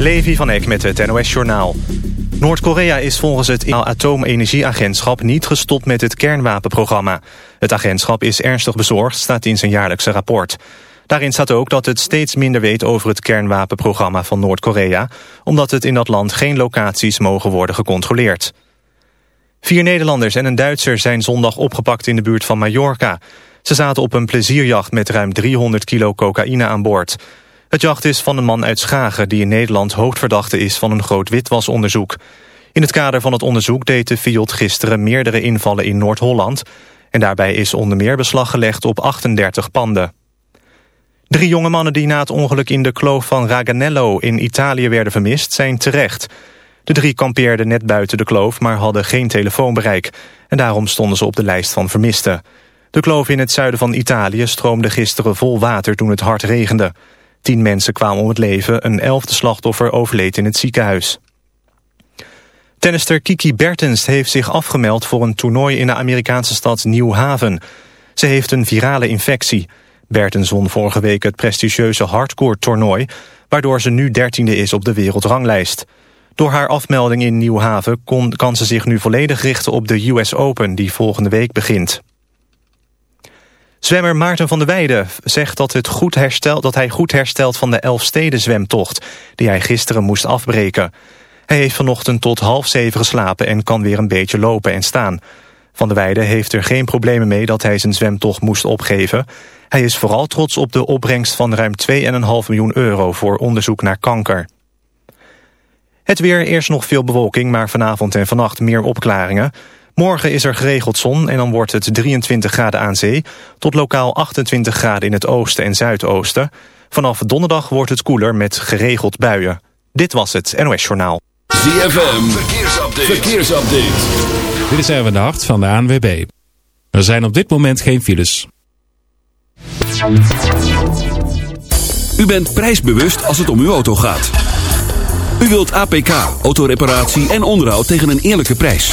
Levi van Eck met het NOS-journaal. Noord-Korea is volgens het Atoomenergieagentschap niet gestopt met het kernwapenprogramma. Het agentschap is ernstig bezorgd, staat in zijn jaarlijkse rapport. Daarin staat ook dat het steeds minder weet over het kernwapenprogramma van Noord-Korea... omdat het in dat land geen locaties mogen worden gecontroleerd. Vier Nederlanders en een Duitser zijn zondag opgepakt in de buurt van Mallorca. Ze zaten op een plezierjacht met ruim 300 kilo cocaïne aan boord... Het jacht is van een man uit Schagen die in Nederland hoofdverdachte is van een groot witwasonderzoek. In het kader van het onderzoek deed de FIOD gisteren meerdere invallen in Noord-Holland. En daarbij is onder meer beslag gelegd op 38 panden. Drie jonge mannen die na het ongeluk in de kloof van Raganello in Italië werden vermist zijn terecht. De drie kampeerden net buiten de kloof, maar hadden geen telefoonbereik. En daarom stonden ze op de lijst van vermisten. De kloof in het zuiden van Italië stroomde gisteren vol water toen het hard regende. Tien mensen kwamen om het leven, een elfde slachtoffer overleed in het ziekenhuis. Tennister Kiki Bertens heeft zich afgemeld voor een toernooi in de Amerikaanse stad New Haven. Ze heeft een virale infectie. Bertens won vorige week het prestigieuze hardcore toernooi... waardoor ze nu dertiende is op de wereldranglijst. Door haar afmelding in New Haven kon, kan ze zich nu volledig richten op de US Open... die volgende week begint. Zwemmer Maarten van der Weijden zegt dat, het goed dat hij goed herstelt van de Elfsteden zwemtocht... die hij gisteren moest afbreken. Hij heeft vanochtend tot half zeven geslapen en kan weer een beetje lopen en staan. Van der Weijden heeft er geen problemen mee dat hij zijn zwemtocht moest opgeven. Hij is vooral trots op de opbrengst van ruim 2,5 miljoen euro voor onderzoek naar kanker. Het weer, eerst nog veel bewolking, maar vanavond en vannacht meer opklaringen. Morgen is er geregeld zon en dan wordt het 23 graden aan zee... tot lokaal 28 graden in het oosten en zuidoosten. Vanaf donderdag wordt het koeler met geregeld buien. Dit was het NOS Journaal. ZFM, verkeersupdate. verkeersupdate. Dit is Erwin de Hart van de ANWB. Er zijn op dit moment geen files. U bent prijsbewust als het om uw auto gaat. U wilt APK, autoreparatie en onderhoud tegen een eerlijke prijs.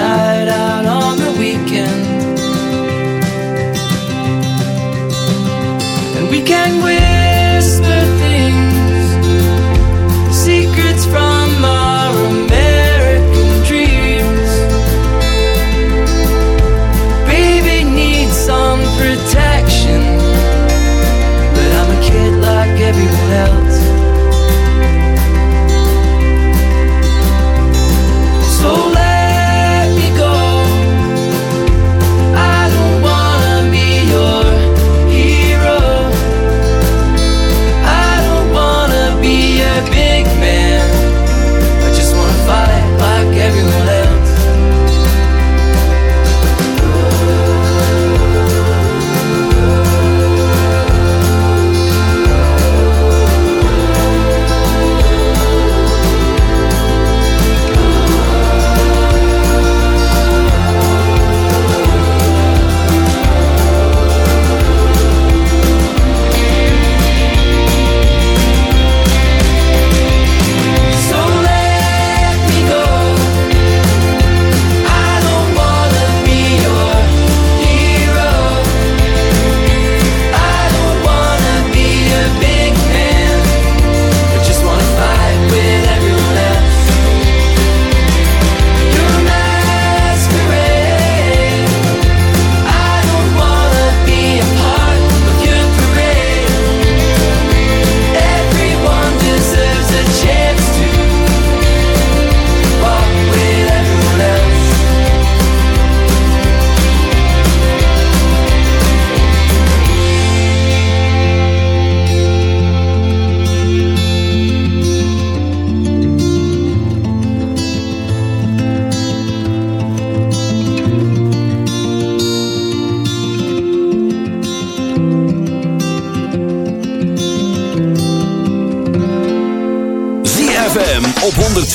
night out on the weekend. And we can win.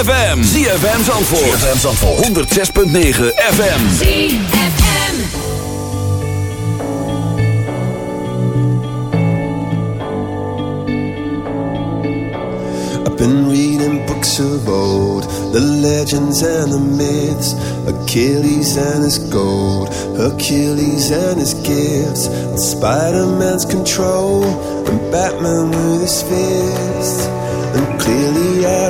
ZFM. ZFM Zandvoort. ZFM Zandvoort. 106.9 FM. ZFM. I've been reading books of old. The legends and the myths. Achilles and his gold. Hercules and his gifts. Spider-Man's control. And Batman with his fears.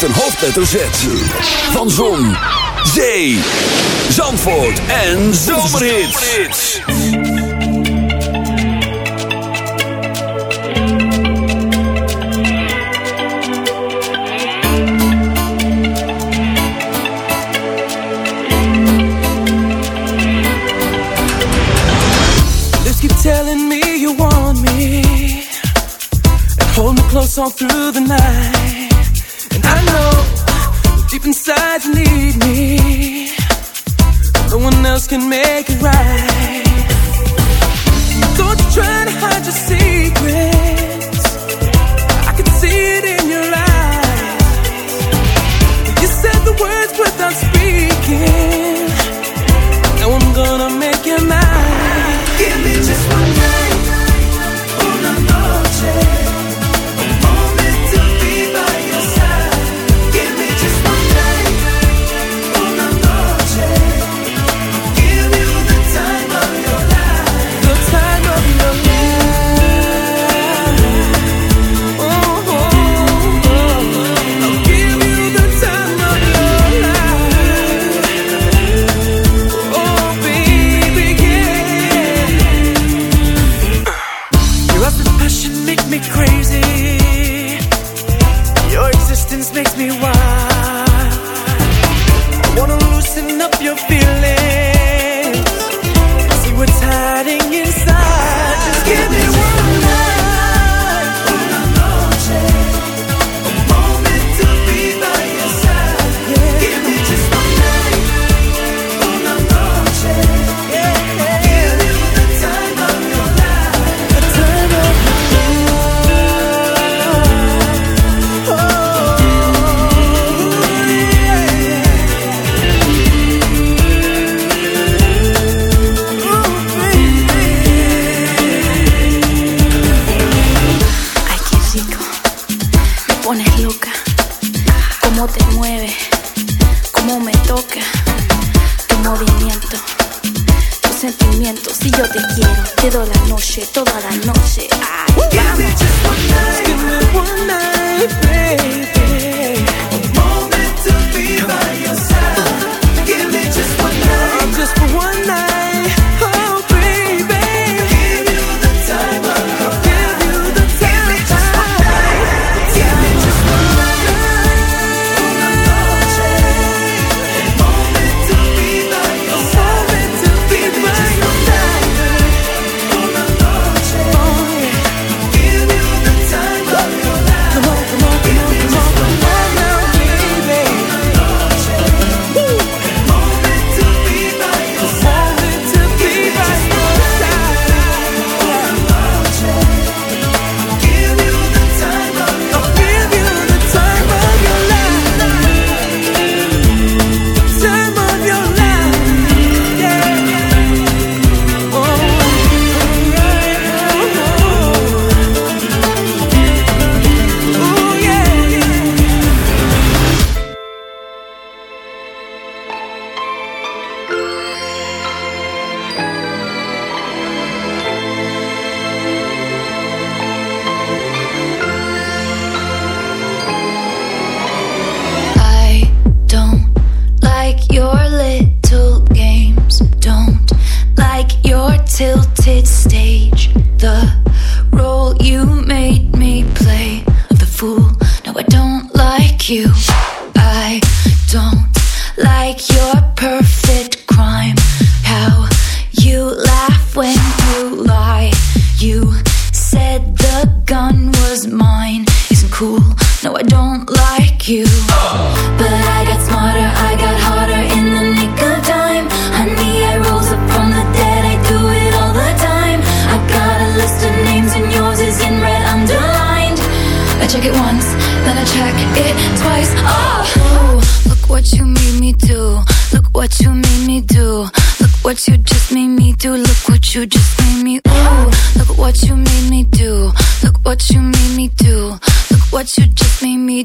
met een hoofdletter Z. Van Zon, Zee, Zandvoort en Zomerhits. Telling me you want me And hold me close on through the night Te doy la noche toda la noche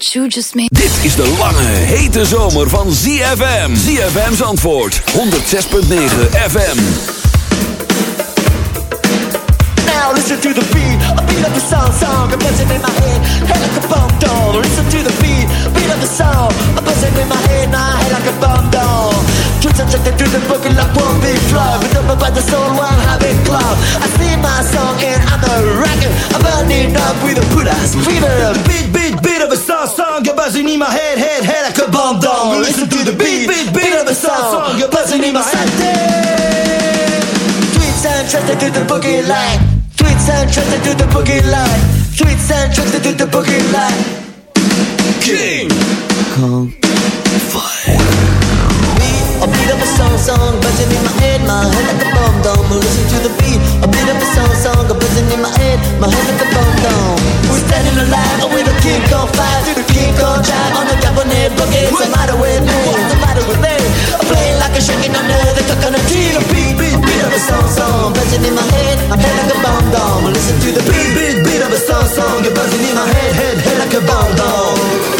what you just made. Dit is de lange, hete zomer van ZFM. ZFM's antwoord, 106.9 FM. Now listen to the beat, a beat of the song, song, a buzzing in my head, head like a bomb doll. Listen to the beat, beat of the song, a buzzing in my head, my head like a bomb doll. Attracted to the boogie won't be flow, but up by the soul, one having club. I sing my song and I'm a rocker, I'm burning up with a put ass fever. Beat, beat, beat of a song, song You're buzzing in my head, head, head like a bomb doll. Listen to the beat, beat, beat of a song, song, a buzzing in my head. Tweets and trusted to the boogie line. Tweets and trusted to the boogie line. Tweets and trusted to the boogie line. King Kong A beat of a song, song, buzzing in my head, my head like a bomb dome. Listen to the beat, a beat of a song, song, buzzing in my head, my head like a bomb dome. We're standing alive with a King Kong fight, to the King Kong drive on the Japanese boogie. What's the matter with me? What's the matter with me? I'm playing like a shaking under the coconut tree. The beat, beat, beat of a song, song, buzzing in my head, my head like a bomb dome. Listen to the beat, beat, beat of a song, song, buzzing in my head, head, head like a bomb dome.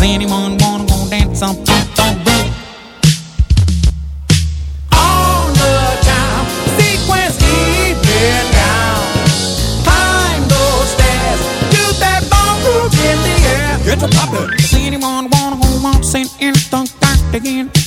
Does anyone wanna go dance on Pump Don't Boom? The time, sequence even. Climb those stairs, do that in the air. Puppet. Does anyone wanna go waltzing in the dark again?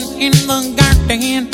dancing in the garden.